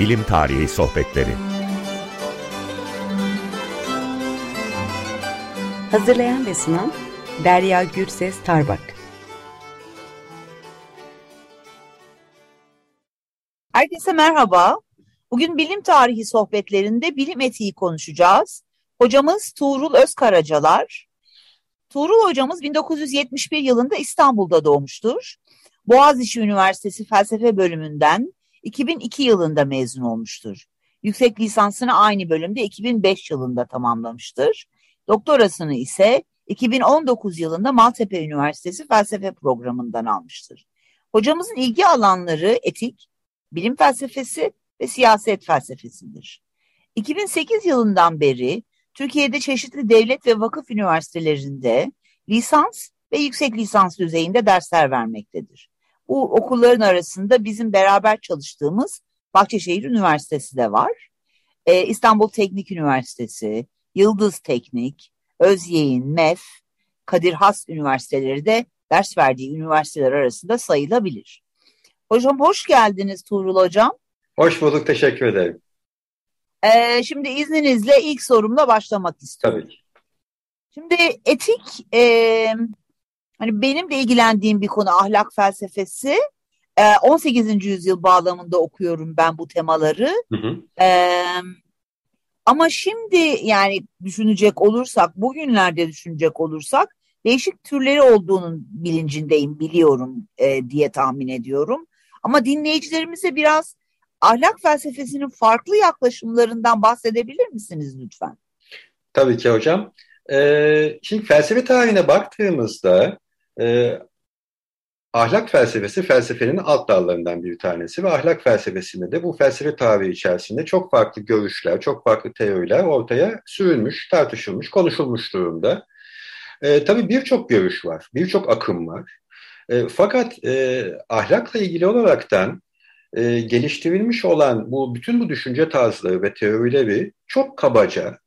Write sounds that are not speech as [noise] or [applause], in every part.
Bilim Tarihi Sohbetleri Hazırlayan ve sunan Derya Gürses Tarbak Herkese merhaba. Bugün bilim tarihi sohbetlerinde bilim etiği konuşacağız. Hocamız Tuğrul Özkaracalar. Tuğrul hocamız 1971 yılında İstanbul'da doğmuştur. Boğaziçi Üniversitesi Felsefe Bölümünden 2002 yılında mezun olmuştur. Yüksek lisansını aynı bölümde 2005 yılında tamamlamıştır. Doktorasını ise 2019 yılında Maltepe Üniversitesi Felsefe Programı'ndan almıştır. Hocamızın ilgi alanları etik, bilim felsefesi ve siyaset felsefesidir. 2008 yılından beri Türkiye'de çeşitli devlet ve vakıf üniversitelerinde lisans ve yüksek lisans düzeyinde dersler vermektedir. Bu okulların arasında bizim beraber çalıştığımız Bahçeşehir Üniversitesi de var. Ee, İstanbul Teknik Üniversitesi, Yıldız Teknik, Özyeğin, MEF, Kadir Has Üniversiteleri de ders verdiği üniversiteler arasında sayılabilir. Hocam hoş geldiniz Tuğrul Hocam. Hoş bulduk, teşekkür ederim. Ee, şimdi izninizle ilk sorumla başlamak istiyorum. Tabii ki. Şimdi etik, e, hani benim de ilgilendiğim bir konu ahlak felsefesi. E, 18. yüzyıl bağlamında okuyorum ben bu temaları. Hı hı. E, ama şimdi yani düşünecek olursak, bugünlerde düşünecek olursak değişik türleri olduğunun bilincindeyim, biliyorum e, diye tahmin ediyorum. Ama dinleyicilerimize biraz ahlak felsefesinin farklı yaklaşımlarından bahsedebilir misiniz lütfen? Tabii ki hocam. Ee, şimdi felsefe tarihine baktığımızda e, ahlak felsefesi felsefenin alt dallarından bir tanesi ve ahlak felsefesinde de bu felsefe tarihi içerisinde çok farklı görüşler, çok farklı teoriler ortaya sürülmüş, tartışılmış, konuşulmuş durumda. Ee, tabii birçok görüş var, birçok akım var. E, fakat e, ahlakla ilgili olaraktan e, geliştirilmiş olan bu bütün bu düşünce tarzları ve teorileri çok kabaca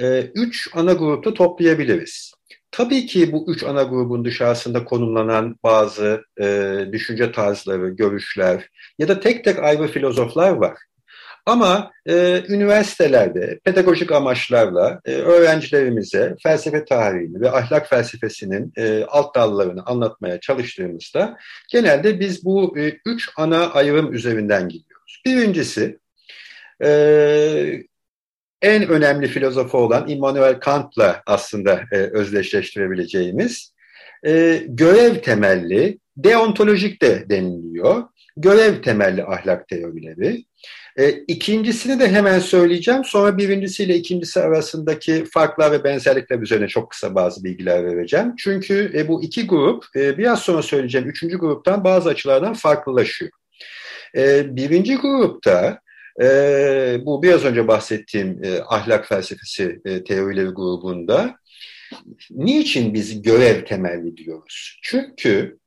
e, üç ana grupta toplayabiliriz. Tabii ki bu üç ana grubun dışarısında konumlanan bazı e, düşünce tarzları, görüşler ya da tek tek ayrı filozoflar var. Ama e, üniversitelerde pedagojik amaçlarla e, öğrencilerimize felsefe tarihini ve ahlak felsefesinin e, alt dallarını anlatmaya çalıştığımızda genelde biz bu e, üç ana ayrım üzerinden gidiyoruz. Birincisi e, en önemli filozofu olan Immanuel Kant'la aslında e, özdeşleştirebileceğimiz e, görev temelli, deontolojik de deniliyor, görev temelli ahlak teorileri. E, ikincisini de hemen söyleyeceğim. Sonra birincisiyle ikincisi arasındaki farklar ve benzerlikler üzerine çok kısa bazı bilgiler vereceğim. Çünkü e, bu iki grup e, biraz sonra söyleyeceğim üçüncü gruptan bazı açılardan farklılaşıyor. E, birinci grupta e, bu biraz önce bahsettiğim e, ahlak felsefesi e, teorileri grubunda niçin biz görev temelli diyoruz? Çünkü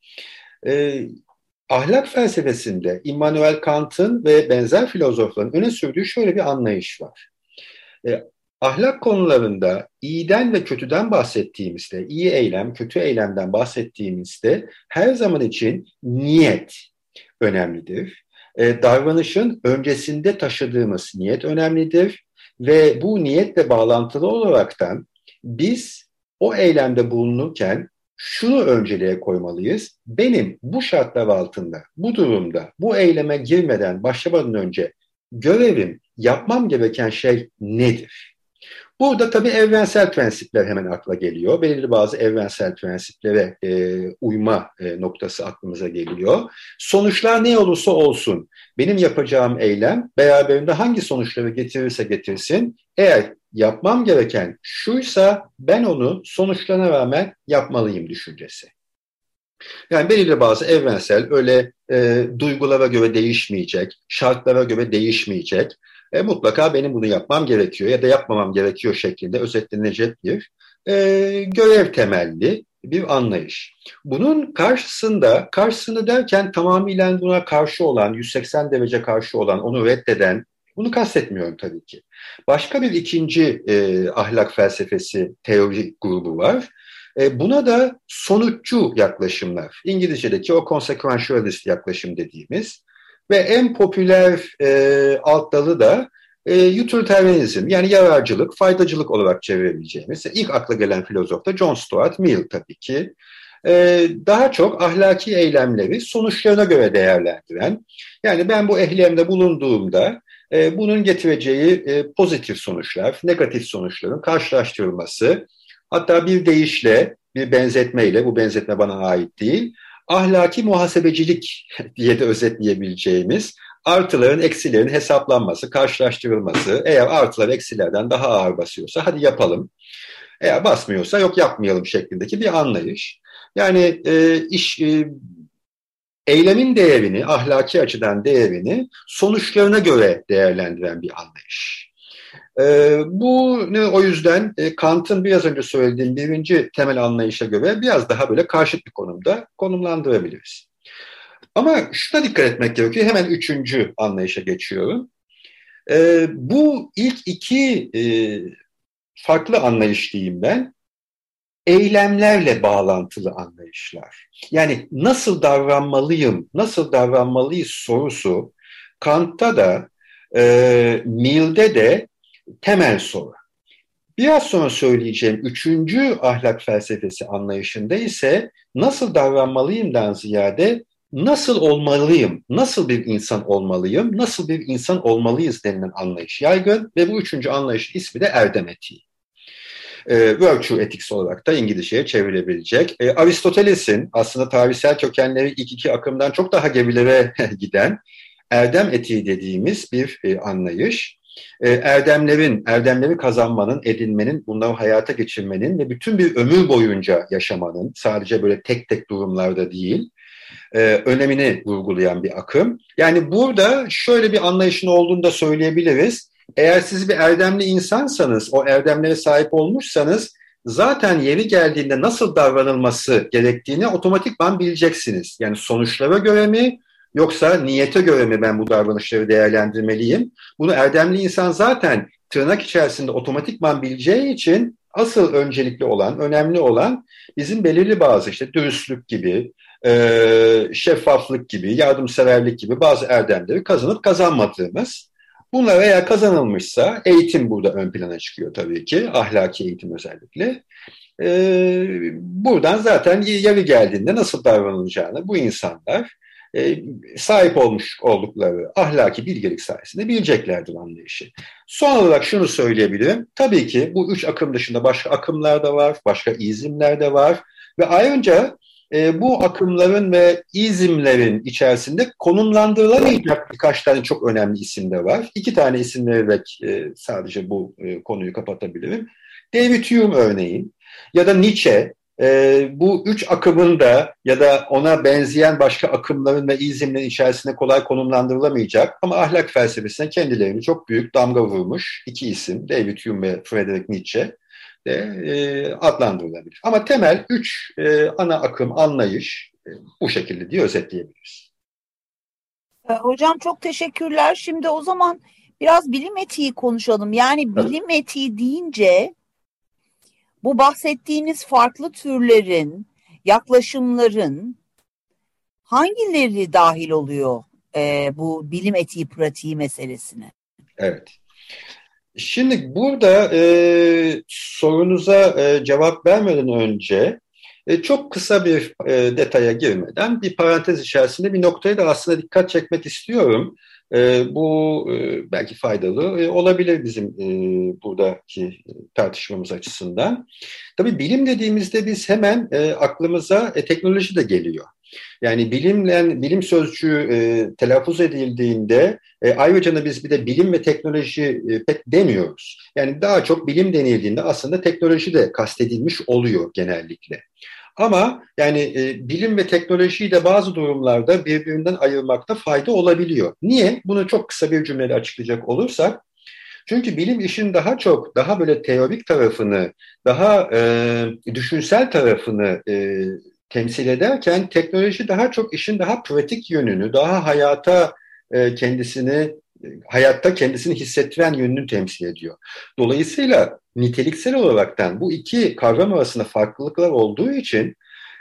e, ahlak felsefesinde Immanuel Kant'ın ve benzer filozofların öne sürdüğü şöyle bir anlayış var. E, ahlak konularında iyiden ve kötüden bahsettiğimizde, iyi eylem, kötü eylemden bahsettiğimizde her zaman için niyet önemlidir. E, davranışın öncesinde taşıdığımız niyet önemlidir ve bu niyetle bağlantılı olaraktan biz o eylemde bulunurken şunu önceliğe koymalıyız. Benim bu şartlar altında, bu durumda, bu eyleme girmeden, başlamadan önce görevim, yapmam gereken şey nedir? Burada tabii evrensel prensipler hemen akla geliyor. Belirli bazı evrensel prensiplere e, uyma e, noktası aklımıza geliyor. Sonuçlar ne olursa olsun benim yapacağım eylem beraberinde hangi sonuçları getirirse getirsin eğer yapmam gereken şuysa ben onu sonuçlarına rağmen yapmalıyım düşüncesi. Yani belirli bazı evrensel öyle e, duygulara göre değişmeyecek, şartlara göre değişmeyecek, e, mutlaka benim bunu yapmam gerekiyor ya da yapmamam gerekiyor şeklinde özetlenecek bir e, görev temelli bir anlayış. Bunun karşısında, karşısını derken tamamıyla buna karşı olan, 180 derece karşı olan, onu reddeden, bunu kastetmiyorum tabii ki. Başka bir ikinci e, ahlak felsefesi teori grubu var. E, buna da sonuççu yaklaşımlar, İngilizce'deki o consequentialist yaklaşım dediğimiz, ve en popüler e, alt dalı da e, utilitarianizm yani yararcılık, faydacılık olarak çevirebileceğimiz. ilk akla gelen filozof da John Stuart Mill tabii ki. E, daha çok ahlaki eylemleri sonuçlarına göre değerlendiren, yani ben bu ehlemde bulunduğumda e, bunun getireceği e, pozitif sonuçlar, negatif sonuçların karşılaştırılması, hatta bir deyişle, bir benzetmeyle, bu benzetme bana ait değil, ahlaki muhasebecilik [laughs] diye de özetleyebileceğimiz artıların eksilerin hesaplanması, karşılaştırılması. Eğer artılar eksilerden daha ağır basıyorsa hadi yapalım. Eğer basmıyorsa yok yapmayalım şeklindeki bir anlayış. Yani e, iş e, eylemin değerini, ahlaki açıdan değerini sonuçlarına göre değerlendiren bir anlayış. E, bu ne o yüzden e, Kant'ın biraz önce söylediğim birinci temel anlayışa göre biraz daha böyle karşıt bir konumda konumlandırabiliriz. Ama şuna dikkat etmek gerekiyor. Hemen üçüncü anlayışa geçiyorum. E, bu ilk iki e, farklı anlayış diyeyim ben eylemlerle bağlantılı anlayışlar. Yani nasıl davranmalıyım, nasıl davranmalıyız sorusu Kant'ta da e, Mill'de de temel soru. Biraz sonra söyleyeceğim üçüncü ahlak felsefesi anlayışında ise nasıl davranmalıyımdan ziyade nasıl olmalıyım, nasıl bir insan olmalıyım, nasıl bir insan olmalıyız denilen anlayış yaygın ve bu üçüncü anlayış ismi de erdem etiği. E, virtue ethics olarak da İngilizceye çevrilebilecek. E, Aristoteles'in aslında tarihsel kökenleri ilk iki akımdan çok daha gerilere [laughs] giden erdem etiği dediğimiz bir e, anlayış. E, erdemlerin, erdemleri kazanmanın, edinmenin, bunları hayata geçirmenin ve bütün bir ömür boyunca yaşamanın, sadece böyle tek tek durumlarda değil, e, önemini vurgulayan bir akım. Yani burada şöyle bir anlayışın olduğunu da söyleyebiliriz. Eğer siz bir erdemli insansanız, o erdemlere sahip olmuşsanız zaten yeri geldiğinde nasıl davranılması gerektiğini otomatikman bileceksiniz. Yani sonuçlara göre mi yoksa niyete göre mi ben bu davranışları değerlendirmeliyim? Bunu erdemli insan zaten tırnak içerisinde otomatikman bileceği için asıl öncelikli olan, önemli olan bizim belirli bazı işte dürüstlük gibi, e, şeffaflık gibi, yardımseverlik gibi bazı erdemleri kazanıp kazanmadığımız. Bunlar eğer kazanılmışsa eğitim burada ön plana çıkıyor tabii ki, ahlaki eğitim özellikle. E, buradan zaten yeri geldiğinde nasıl davranılacağını bu insanlar e, sahip olmuş oldukları ahlaki bilgelik sayesinde bileceklerdir anlayışı. Son olarak şunu söyleyebilirim. Tabii ki bu üç akım dışında başka akımlar da var, başka izimler de var ve ayrıca e, bu akımların ve izimlerin içerisinde konumlandırılamayacak birkaç tane çok önemli isim de var. İki tane isim vererek e, sadece bu e, konuyu kapatabilirim. David Hume örneğin ya da Nietzsche e, bu üç akımın da ya da ona benzeyen başka akımların ve izimlerin içerisinde kolay konumlandırılamayacak ama ahlak felsefesine kendilerini çok büyük damga vurmuş iki isim David Hume ve Friedrich Nietzsche de e, adlandırılabilir. Ama temel üç e, ana akım anlayış e, bu şekilde diye özetleyebiliriz. E, hocam çok teşekkürler. Şimdi o zaman biraz bilim etiği konuşalım. Yani bilim etiği deyince bu bahsettiğiniz farklı türlerin, yaklaşımların hangileri dahil oluyor e, bu bilim etiği pratiği meselesine? Evet. Şimdi burada e, sorunuza e, cevap vermeden önce e, çok kısa bir e, detaya girmeden bir parantez içerisinde bir noktaya da aslında dikkat çekmek istiyorum. E, bu e, belki faydalı e, olabilir bizim e, buradaki tartışmamız açısından. Tabii bilim dediğimizde biz hemen e, aklımıza e, teknoloji de geliyor. Yani bilimle bilim sözcüğü e, telaffuz edildiğinde e, ayrıca da biz bir de bilim ve teknoloji e, pek demiyoruz. Yani daha çok bilim denildiğinde aslında teknoloji de kastedilmiş oluyor genellikle. Ama yani e, bilim ve teknolojiyi de bazı durumlarda birbirinden ayırmakta fayda olabiliyor. Niye? Bunu çok kısa bir cümleyle açıklayacak olursak, çünkü bilim işin daha çok, daha böyle teorik tarafını, daha e, düşünsel tarafını e, temsil ederken teknoloji daha çok işin daha pratik yönünü, daha hayata e, kendisini hayatta kendisini hissettiren yönünü temsil ediyor. Dolayısıyla niteliksel olaraktan bu iki kavram arasında farklılıklar olduğu için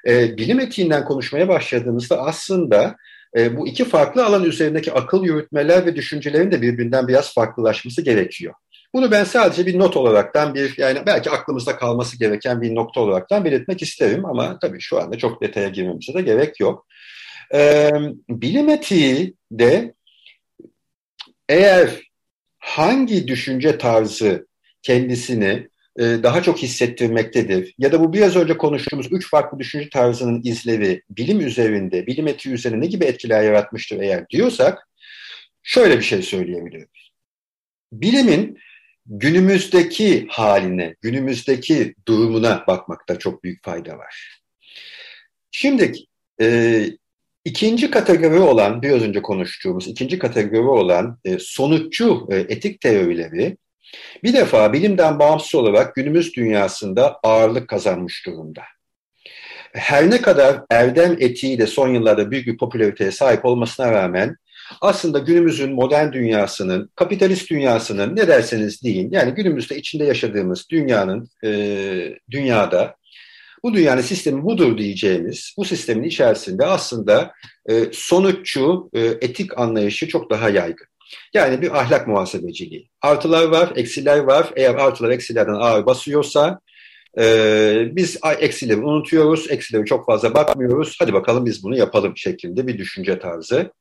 e, bilim etiğinden konuşmaya başladığımızda aslında e, bu iki farklı alan üzerindeki akıl yürütmeler ve düşüncelerin de birbirinden biraz farklılaşması gerekiyor. Bunu ben sadece bir not olaraktan bir yani belki aklımızda kalması gereken bir nokta olaraktan belirtmek isterim ama tabii şu anda çok detaya girmemize de gerek yok. Ee, bilim etiği de eğer hangi düşünce tarzı kendisini e, daha çok hissettirmektedir ya da bu biraz önce konuştuğumuz üç farklı düşünce tarzının izleri bilim üzerinde, bilim etiği üzerinde ne gibi etkiler yaratmıştır eğer diyorsak şöyle bir şey söyleyebilirim. Bilimin günümüzdeki haline, günümüzdeki durumuna bakmakta çok büyük fayda var. Şimdi e, ikinci kategori olan, biraz önce konuştuğumuz ikinci kategori olan e, sonuççu e, etik teorileri bir defa bilimden bağımsız olarak günümüz dünyasında ağırlık kazanmış durumda. Her ne kadar erdem etiği de son yıllarda büyük bir popülariteye sahip olmasına rağmen aslında günümüzün modern dünyasının, kapitalist dünyasının ne derseniz deyin, yani günümüzde içinde yaşadığımız dünyanın, e, dünyada bu dünyanın sistemi budur diyeceğimiz bu sistemin içerisinde aslında e, sonuççu e, etik anlayışı çok daha yaygın. Yani bir ahlak muhasebeciliği. Artılar var, eksiler var. Eğer artılar eksilerden ağır basıyorsa e, biz eksileri unutuyoruz, eksileri çok fazla bakmıyoruz. Hadi bakalım biz bunu yapalım şeklinde bir düşünce tarzı.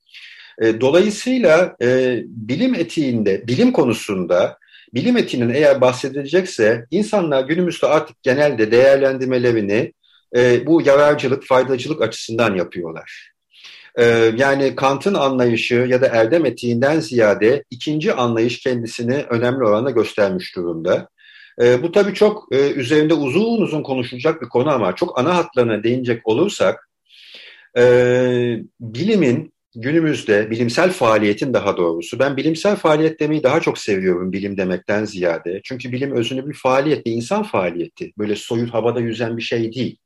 E, dolayısıyla e, bilim etiğinde, bilim konusunda bilim etiğinin eğer bahsedilecekse insanlar günümüzde artık genelde değerlendirmelerini e, bu yararcılık, faydacılık açısından yapıyorlar. E, yani Kant'ın anlayışı ya da erdem etiğinden ziyade ikinci anlayış kendisini önemli oranda göstermiş durumda. E, bu tabii çok e, üzerinde uzun uzun konuşulacak bir konu ama çok ana hatlarına değinecek olursak e, bilimin günümüzde bilimsel faaliyetin daha doğrusu ben bilimsel faaliyet demeyi daha çok seviyorum bilim demekten ziyade. Çünkü bilim özünde bir faaliyet, bir insan faaliyeti. Böyle soyut havada yüzen bir şey değil.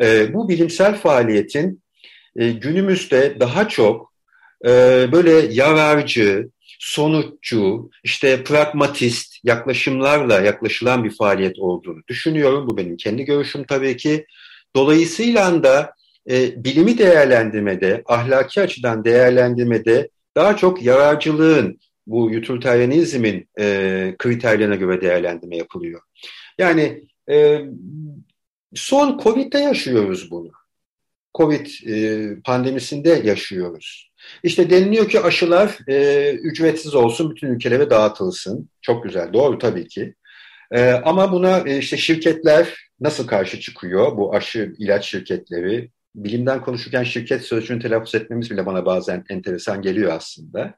E, bu bilimsel faaliyetin e, günümüzde daha çok e, böyle yararcı, sonuççu, işte pragmatist yaklaşımlarla yaklaşılan bir faaliyet olduğunu düşünüyorum. Bu benim kendi görüşüm tabii ki. Dolayısıyla da e, bilimi değerlendirmede, ahlaki açıdan değerlendirmede daha çok yararcılığın, bu utilitarianizmin e, kriterlerine göre değerlendirme yapılıyor. Yani e, son Covid'de yaşıyoruz bunu. Covid e, pandemisinde yaşıyoruz. İşte deniliyor ki aşılar e, ücretsiz olsun, bütün ülkelere dağıtılsın. Çok güzel, doğru tabii ki. E, ama buna e, işte şirketler nasıl karşı çıkıyor? Bu aşı ilaç şirketleri, bilimden konuşurken şirket sözcüğünü telaffuz etmemiz bile bana bazen enteresan geliyor aslında.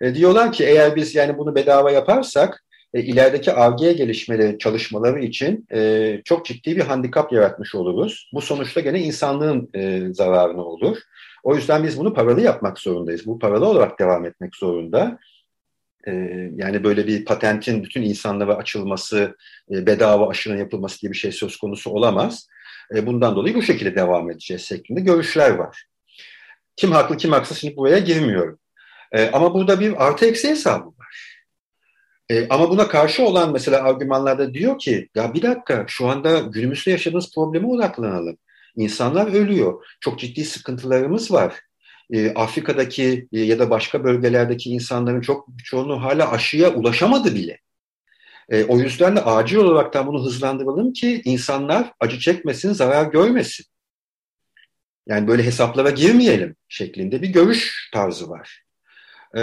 E, diyorlar ki eğer biz yani bunu bedava yaparsak e, ilerideki ARGE gelişmeleri, çalışmaları için e, çok ciddi bir handikap yaratmış oluruz. Bu sonuçta gene insanlığın e, zararına olur. O yüzden biz bunu paralı yapmak zorundayız. Bu paralı olarak devam etmek zorunda. E, yani böyle bir patentin bütün insanlara açılması, e, bedava aşının yapılması gibi bir şey söz konusu olamaz. E, bundan dolayı bu şekilde devam edeceğiz şeklinde görüşler var. Kim haklı kim haksız şimdi buraya girmiyorum. E, ama burada bir artı eksi hesabı var. E, ama buna karşı olan mesela argümanlarda diyor ki ya bir dakika şu anda günümüzde yaşadığımız probleme odaklanalım. İnsanlar ölüyor. Çok ciddi sıkıntılarımız var. Afrika'daki ya da başka bölgelerdeki insanların çok çoğunluğu hala aşıya ulaşamadı bile. E, o yüzden de acil olarak bunu hızlandıralım ki insanlar acı çekmesin, zarar görmesin. Yani böyle hesaplara girmeyelim şeklinde bir görüş tarzı var. E,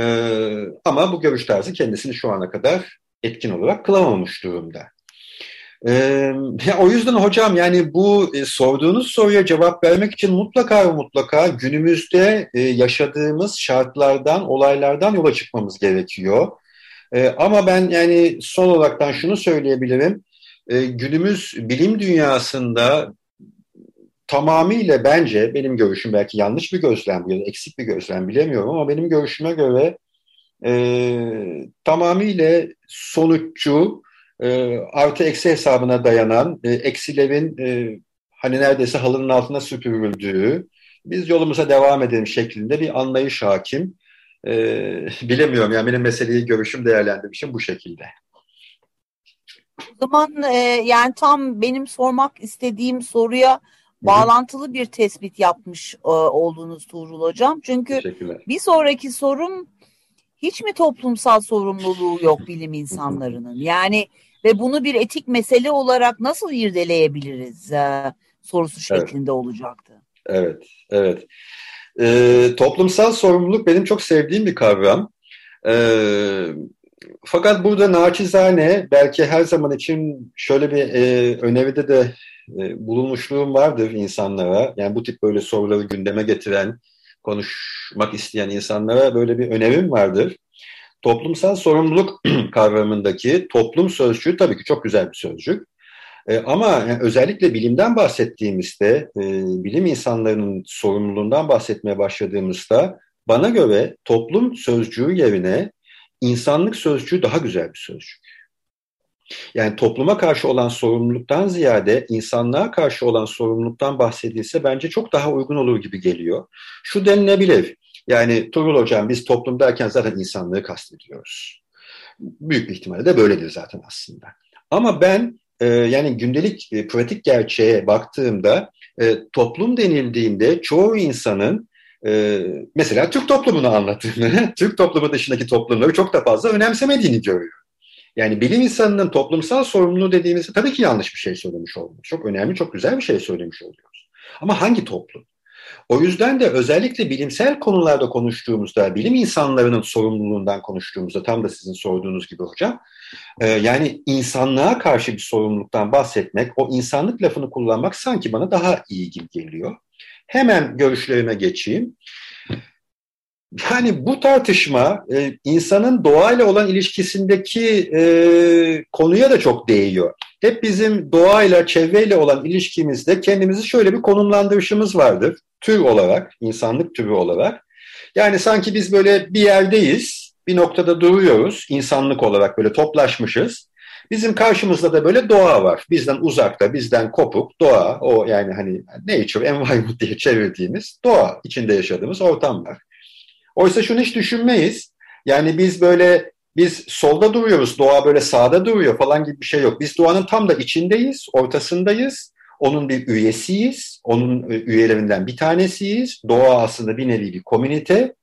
ama bu görüş tarzı kendisini şu ana kadar etkin olarak kılamamış durumda. Ee, o yüzden hocam yani bu e, sorduğunuz soruya cevap vermek için mutlaka ve mutlaka günümüzde e, yaşadığımız şartlardan, olaylardan yola çıkmamız gerekiyor. E, ama ben yani son olaraktan şunu söyleyebilirim. E, günümüz bilim dünyasında tamamıyla bence benim görüşüm belki yanlış bir gözlem ya da eksik bir gözlem bilemiyorum ama benim görüşüme göre e, tamamıyla sonuççu e, artı eksi hesabına dayanan e, eksilerin e, hani neredeyse halının altına süpürüldüğü biz yolumuza devam edelim şeklinde bir anlayış hakim. Ee, bilemiyorum yani benim meseleyi görüşüm değerlendirmişim bu şekilde. O zaman e, yani tam benim sormak istediğim soruya bağlantılı bir tespit yapmış e, olduğunuz Tuğrul Hocam. Çünkü bir sonraki sorum hiç mi toplumsal sorumluluğu yok bilim insanlarının? Yani ve bunu bir etik mesele olarak nasıl irdeleyebiliriz e, sorusu şeklinde evet. olacaktı. Evet, evet. E, toplumsal sorumluluk benim çok sevdiğim bir kavram. E, fakat burada naçizane belki her zaman için şöyle bir e, öneride de e, bulunmuşluğum vardır insanlara. Yani bu tip böyle soruları gündeme getiren, konuşmak isteyen insanlara böyle bir önerim vardır. Toplumsal sorumluluk [clears throat] kavramındaki toplum sözcüğü tabii ki çok güzel bir sözcük. E, ama özellikle bilimden bahsettiğimizde, e, bilim insanlarının sorumluluğundan bahsetmeye başladığımızda bana göre toplum sözcüğü yerine insanlık sözcüğü daha güzel bir sözcük. Yani topluma karşı olan sorumluluktan ziyade insanlığa karşı olan sorumluluktan bahsedilse bence çok daha uygun olur gibi geliyor. Şu denilebilir, yani Turul Hocam biz toplum derken zaten insanlığı kastediyoruz. Büyük bir ihtimalle de böyledir zaten aslında. Ama ben e, yani gündelik e, pratik gerçeğe baktığımda e, toplum denildiğinde çoğu insanın e, mesela Türk toplumunu anlattığını, [laughs] Türk toplumu dışındaki toplumları çok da fazla önemsemediğini görüyorum. Yani bilim insanının toplumsal sorumluluğu dediğimizde tabii ki yanlış bir şey söylemiş oluyoruz. Çok önemli, çok güzel bir şey söylemiş oluyoruz. Ama hangi toplum? O yüzden de özellikle bilimsel konularda konuştuğumuzda, bilim insanlarının sorumluluğundan konuştuğumuzda, tam da sizin sorduğunuz gibi hocam, e, yani insanlığa karşı bir sorumluluktan bahsetmek, o insanlık lafını kullanmak sanki bana daha iyi gibi geliyor. Hemen görüşlerime geçeyim. Yani bu tartışma e, insanın doğayla olan ilişkisindeki e, konuya da çok değiyor. Hep bizim doğayla, çevreyle olan ilişkimizde kendimizi şöyle bir konumlandırışımız vardır. Tür olarak, insanlık türü olarak. Yani sanki biz böyle bir yerdeyiz, bir noktada duruyoruz insanlık olarak böyle toplaşmışız. Bizim karşımızda da böyle doğa var. Bizden uzakta, bizden kopuk doğa, o yani hani nature, [laughs] environment diye çevirdiğimiz doğa içinde yaşadığımız ortam var. Oysa şunu hiç düşünmeyiz. Yani biz böyle biz solda duruyoruz, doğa böyle sağda duruyor falan gibi bir şey yok. Biz doğanın tam da içindeyiz, ortasındayız. Onun bir üyesiyiz, onun üyelerinden bir tanesiyiz. Doğa aslında bir nevi bir komünite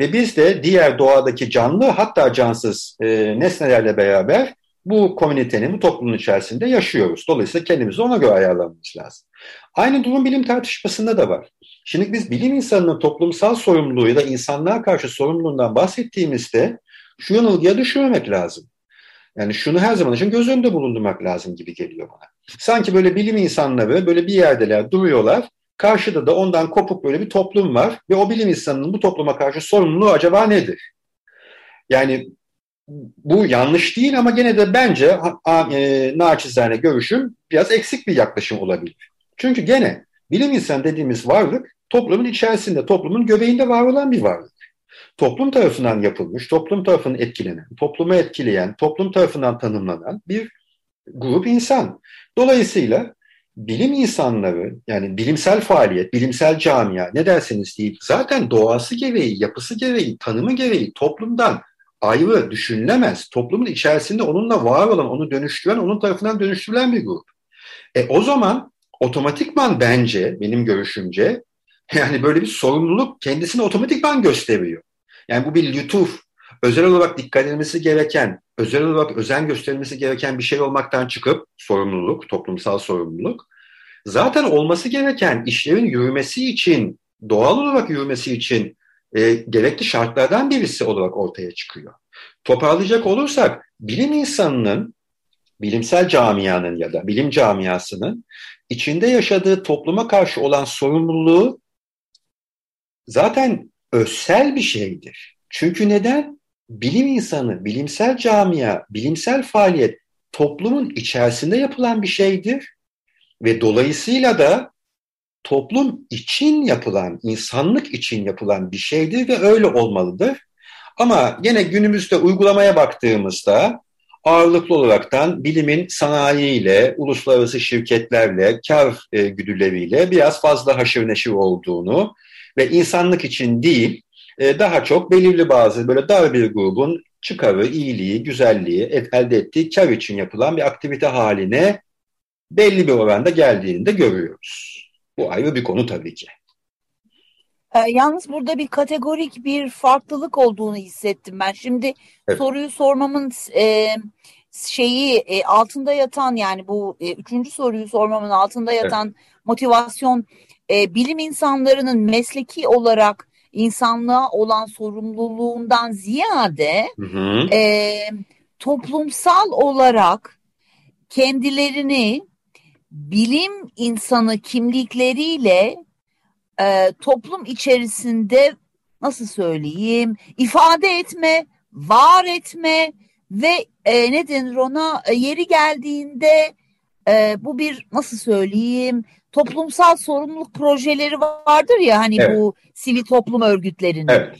ve biz de diğer doğadaki canlı hatta cansız e, nesnelerle beraber bu komünitenin, bu toplumun içerisinde yaşıyoruz. Dolayısıyla kendimizi ona göre ayarlamamız lazım. Aynı durum bilim tartışmasında da var. Şimdi biz bilim insanının toplumsal sorumluluğu ya da insanlığa karşı sorumluluğundan bahsettiğimizde şu yanılgıya düşürmemek lazım. Yani şunu her zaman için göz önünde bulundurmak lazım gibi geliyor bana. Sanki böyle bilim insanları böyle bir yerdeler, duruyorlar. Karşıda da ondan kopuk böyle bir toplum var ve o bilim insanının bu topluma karşı sorumluluğu acaba nedir? Yani bu yanlış değil ama gene de bence e, naçizane görüşüm biraz eksik bir yaklaşım olabilir. Çünkü gene bilim insan dediğimiz varlık toplumun içerisinde, toplumun göbeğinde var olan bir varlık. Toplum tarafından yapılmış, toplum tarafından etkilenen, toplumu etkileyen, toplum tarafından tanımlanan bir grup insan. Dolayısıyla bilim insanları yani bilimsel faaliyet, bilimsel camia ne derseniz deyip zaten doğası gereği, yapısı gereği, tanımı gereği toplumdan ayrı düşünülemez. Toplumun içerisinde onunla var olan, onu dönüştüren, onun tarafından dönüştürülen bir grup. E o zaman otomatikman bence, benim görüşümce, [laughs] yani böyle bir sorumluluk kendisini otomatikman gösteriyor. Yani bu bir lütuf, özel olarak dikkat edilmesi gereken, özel olarak özen gösterilmesi gereken bir şey olmaktan çıkıp sorumluluk, toplumsal sorumluluk, zaten olması gereken işlerin yürümesi için, doğal olarak yürümesi için e, gerekli şartlardan birisi olarak ortaya çıkıyor. Toparlayacak olursak bilim insanının, bilimsel camianın ya da bilim camiasının içinde yaşadığı topluma karşı olan sorumluluğu zaten özsel bir şeydir. Çünkü neden? Bilim insanı, bilimsel camia, bilimsel faaliyet toplumun içerisinde yapılan bir şeydir ve dolayısıyla da toplum için yapılan, insanlık için yapılan bir şeydir ve öyle olmalıdır. Ama yine günümüzde uygulamaya baktığımızda ağırlıklı olaraktan bilimin sanayiyle, uluslararası şirketlerle, kar e, güdüleriyle biraz fazla haşır neşir olduğunu ve insanlık için değil, e, daha çok belirli bazı böyle dar bir grubun çıkarı, iyiliği, güzelliği elde ettiği kar için yapılan bir aktivite haline belli bir oranda geldiğini de görüyoruz. Bu ayrı bir konu tabii ki. E, yalnız burada bir kategorik bir farklılık olduğunu hissettim ben. Şimdi evet. soruyu sormamın e, şeyi e, altında yatan yani bu e, üçüncü soruyu sormamın altında yatan evet. motivasyon e, bilim insanlarının mesleki olarak insanlığa olan sorumluluğundan ziyade hı hı. E, toplumsal olarak kendilerini bilim insanı kimlikleriyle e, toplum içerisinde nasıl söyleyeyim ifade etme, var etme ve e, ne denir ona e, yeri geldiğinde e, bu bir nasıl söyleyeyim toplumsal sorumluluk projeleri vardır ya hani evet. bu sivil toplum örgütlerinin. Evet.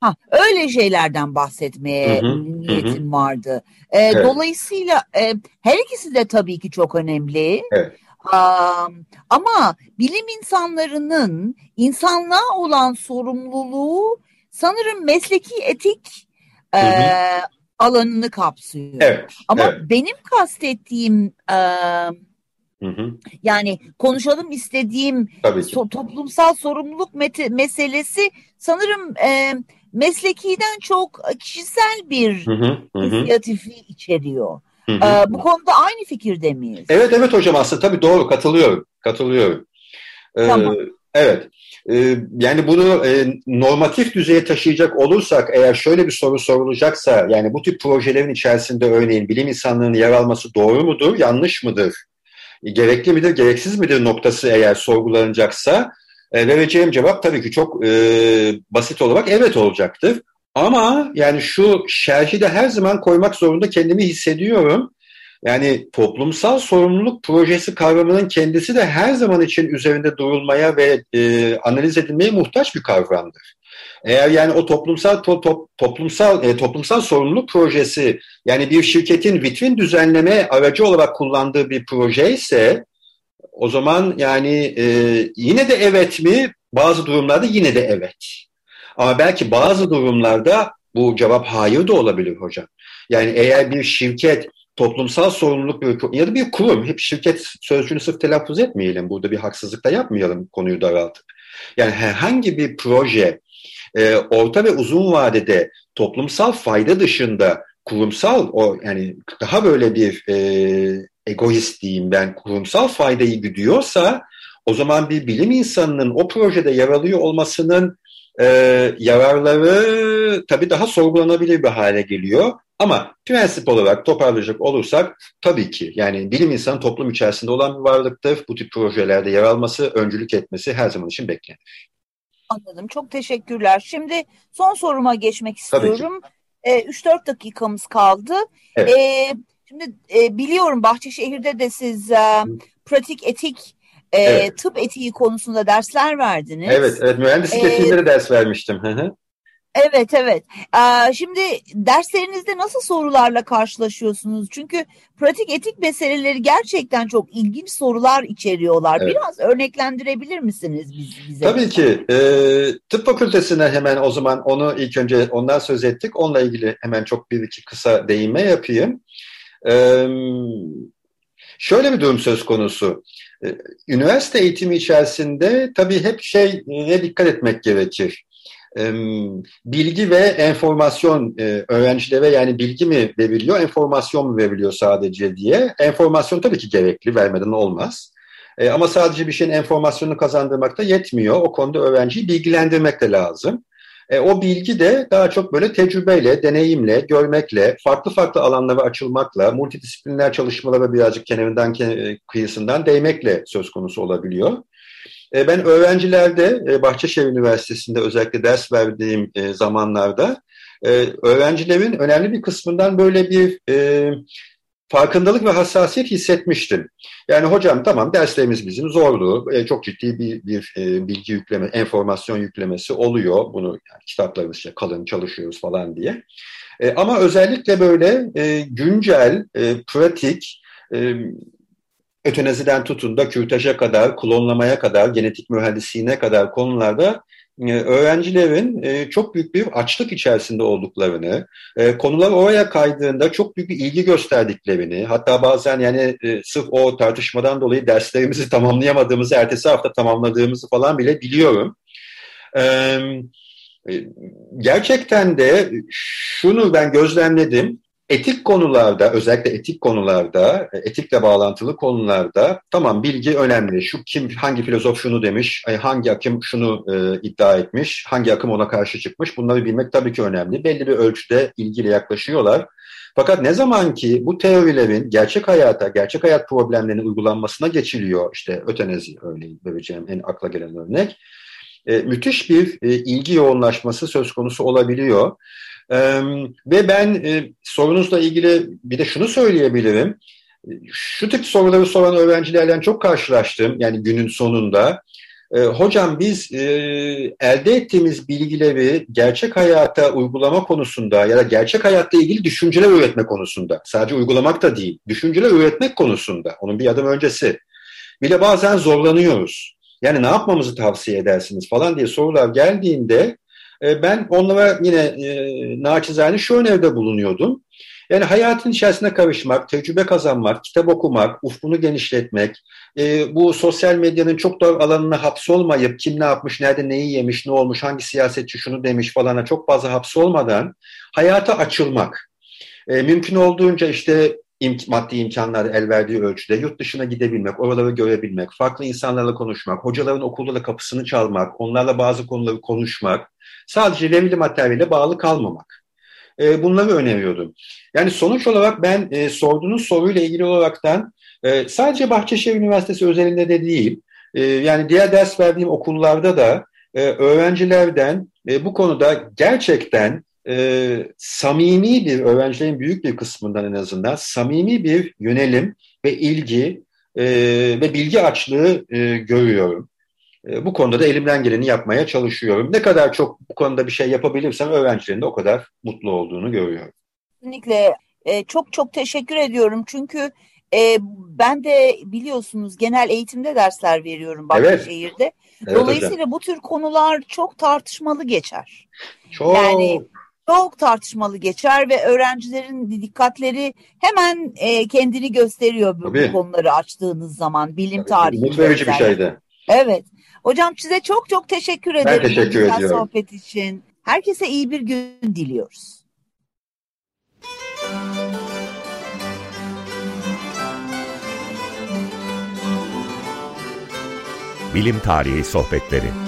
Ha, öyle şeylerden bahsetmeye hı hı, niyetim hı. vardı. E, evet. Dolayısıyla e, her ikisi de tabii ki çok önemli. Evet. Um, ama bilim insanlarının insanlığa olan sorumluluğu sanırım mesleki etik. E, alanını kapsıyor. Evet, Ama evet. benim kastettiğim e, Hı hı. Yani konuşalım istediğim so toplumsal sorumluluk meselesi sanırım e, meslekiden çok kişisel bir hı hı, hı. inisiyatifi içeriyor. Hı hı. E, bu konuda aynı fikirde miyiz? Evet evet hocam aslında tabii doğru katılıyorum. Katılıyorum. Ee, tamam. Evet. Ee, yani bunu e, normatif düzeye taşıyacak olursak eğer şöyle bir soru sorulacaksa yani bu tip projelerin içerisinde örneğin bilim insanlarının yer alması doğru mudur, yanlış mıdır? Gerekli midir, gereksiz midir noktası eğer sorgulanacaksa e, vereceğim cevap tabii ki çok e, basit olarak evet olacaktır. Ama yani şu şerhi de her zaman koymak zorunda kendimi hissediyorum. Yani toplumsal sorumluluk projesi kavramının kendisi de her zaman için üzerinde durulmaya ve e, analiz edilmeye muhtaç bir kavramdır. Eğer yani o toplumsal to, to, toplumsal e, toplumsal sorumluluk projesi yani bir şirketin vitrin düzenleme aracı olarak kullandığı bir proje ise o zaman yani e, yine de evet mi? Bazı durumlarda yine de evet. Ama belki bazı durumlarda bu cevap hayır da olabilir hocam. Yani eğer bir şirket toplumsal sorumluluk bir, ya da bir kurum, hep şirket sözcüğünü sırf telaffuz etmeyelim, burada bir haksızlık da yapmayalım konuyu daraltıp. Yani herhangi bir proje e, orta ve uzun vadede toplumsal fayda dışında kurumsal o yani daha böyle bir e, egoist diyeyim ben kurumsal faydayı güdüyorsa o zaman bir bilim insanının o projede yer alıyor olmasının e, yararları tabii daha sorgulanabilir bir hale geliyor. Ama prensip olarak toparlayacak olursak tabii ki yani bilim insanı toplum içerisinde olan bir varlıktır. Bu tip projelerde yer alması, öncülük etmesi her zaman için beklenir. Anladım. Çok teşekkürler. Şimdi son soruma geçmek istiyorum. E, 3-4 dakikamız kaldı. Evet. E, şimdi e, biliyorum Bahçeşehir'de de siz e, pratik etik e, evet. tıp etiği konusunda dersler verdiniz. Evet, evet mühendislik ee, etiğinde de ders vermiştim. Evet evet. Ee, şimdi derslerinizde nasıl sorularla karşılaşıyorsunuz? Çünkü pratik etik meseleleri gerçekten çok ilginç sorular içeriyorlar. Evet. Biraz örneklendirebilir misiniz bize? Tabii ki. E, tıp fakültesine hemen o zaman onu ilk önce ondan söz ettik. Onunla ilgili hemen çok bir iki kısa değinme yapayım. Şöyle bir durum söz konusu. Üniversite eğitimi içerisinde tabii hep şey ne dikkat etmek gerekir bilgi ve enformasyon öğrencilere yani bilgi mi veriliyor, enformasyon mu veriliyor sadece diye. Enformasyon tabii ki gerekli, vermeden olmaz. Ama sadece bir şeyin enformasyonunu kazandırmak da yetmiyor. O konuda öğrenciyi bilgilendirmek de lazım. E, o bilgi de daha çok böyle tecrübeyle, deneyimle, görmekle, farklı farklı alanlara açılmakla, multidisipliner çalışmalara birazcık kenarından kıyısından değmekle söz konusu olabiliyor. E, ben öğrencilerde e, Bahçeşehir Üniversitesi'nde özellikle ders verdiğim e, zamanlarda öğrencilerin önemli bir kısmından böyle bir farkındalık ve hassasiyet hissetmiştim. Yani hocam tamam derslerimiz bizim zorlu, çok ciddi bir, bir bilgi yükleme, enformasyon yüklemesi oluyor. Bunu yani kitaplarımız kalın çalışıyoruz falan diye. ama özellikle böyle güncel, pratik, öteneziden tutun da kürtaja kadar, klonlamaya kadar, genetik mühendisliğine kadar konularda e, öğrencilerin e, çok büyük bir açlık içerisinde olduklarını, e, konular oraya kaydığında çok büyük bir ilgi gösterdiklerini, hatta bazen yani sırf o tartışmadan dolayı derslerimizi [laughs] tamamlayamadığımızı, ertesi hafta tamamladığımızı falan bile biliyorum. Gerçekten de şunu ben gözlemledim etik konularda, özellikle etik konularda, e, etikle bağlantılı konularda tamam bilgi önemli. Şu kim, hangi filozof şunu demiş, hangi akım şunu e, iddia etmiş, hangi akım ona karşı çıkmış bunları bilmek tabii ki önemli. Belli bir ölçüde ilgiyle yaklaşıyorlar. Fakat ne zaman ki bu teorilerin gerçek hayata, gerçek hayat problemlerinin uygulanmasına geçiliyor, işte ötenezi örneğin vereceğim en akla gelen örnek, e, müthiş bir e, ilgi yoğunlaşması söz konusu olabiliyor. Ee, ve ben e, sorunuzla ilgili bir de şunu söyleyebilirim. Şu tip soruları soran öğrencilerden çok karşılaştım yani günün sonunda. E, hocam biz e, elde ettiğimiz bilgileri gerçek hayata uygulama konusunda ya da gerçek hayatta ilgili düşünceler üretme konusunda sadece uygulamak da değil, düşünceler üretmek konusunda onun bir adım öncesi bile bazen zorlanıyoruz. Yani ne yapmamızı tavsiye edersiniz falan diye sorular geldiğinde e, ben onlara yine e, naçizane şu öneride bulunuyordum. Yani hayatın içerisine karışmak, tecrübe kazanmak, kitap okumak, ufkunu genişletmek, e, bu sosyal medyanın çok dar alanına hapsolmayıp kim ne yapmış, nerede neyi yemiş, ne olmuş, hangi siyasetçi şunu demiş falana çok fazla hapsolmadan hayata açılmak. E, mümkün olduğunca işte imk maddi imkanlar el verdiği ölçüde yurt dışına gidebilmek, oraları görebilmek, farklı insanlarla konuşmak, hocaların okulda kapısını çalmak, onlarla bazı konuları konuşmak, sadece verili materyalle bağlı kalmamak. E, bunları öneriyordum. Yani sonuç olarak ben e, sorduğunuz soruyla ilgili olaraktan e, sadece Bahçeşehir Üniversitesi özelinde de değil, e, yani diğer ders verdiğim okullarda da e, öğrencilerden e, bu konuda gerçekten e, samimi bir, öğrencilerin büyük bir kısmından en azından samimi bir yönelim ve ilgi e, ve bilgi açlığı e, görüyorum. E, bu konuda da elimden geleni yapmaya çalışıyorum. Ne kadar çok bu konuda bir şey yapabilirsem öğrencilerin de o kadar mutlu olduğunu görüyorum. Kesinlikle e, çok çok teşekkür ediyorum çünkü e, ben de biliyorsunuz genel eğitimde dersler veriyorum Bahçeşehir'de. Evet. Evet, Dolayısıyla hocam. bu tür konular çok tartışmalı geçer. Çok. Yani çok tartışmalı geçer ve öğrencilerin dikkatleri hemen e, kendini gösteriyor bu, bu konuları açtığınız zaman bilim Tabii, tarihi. Mutlu verici bir şeydi. Evet. Hocam size çok çok teşekkür ederim. Ben teşekkür ediyorum. sohbet için. Herkese iyi bir gün diliyoruz. Bilim Tarihi Sohbetleri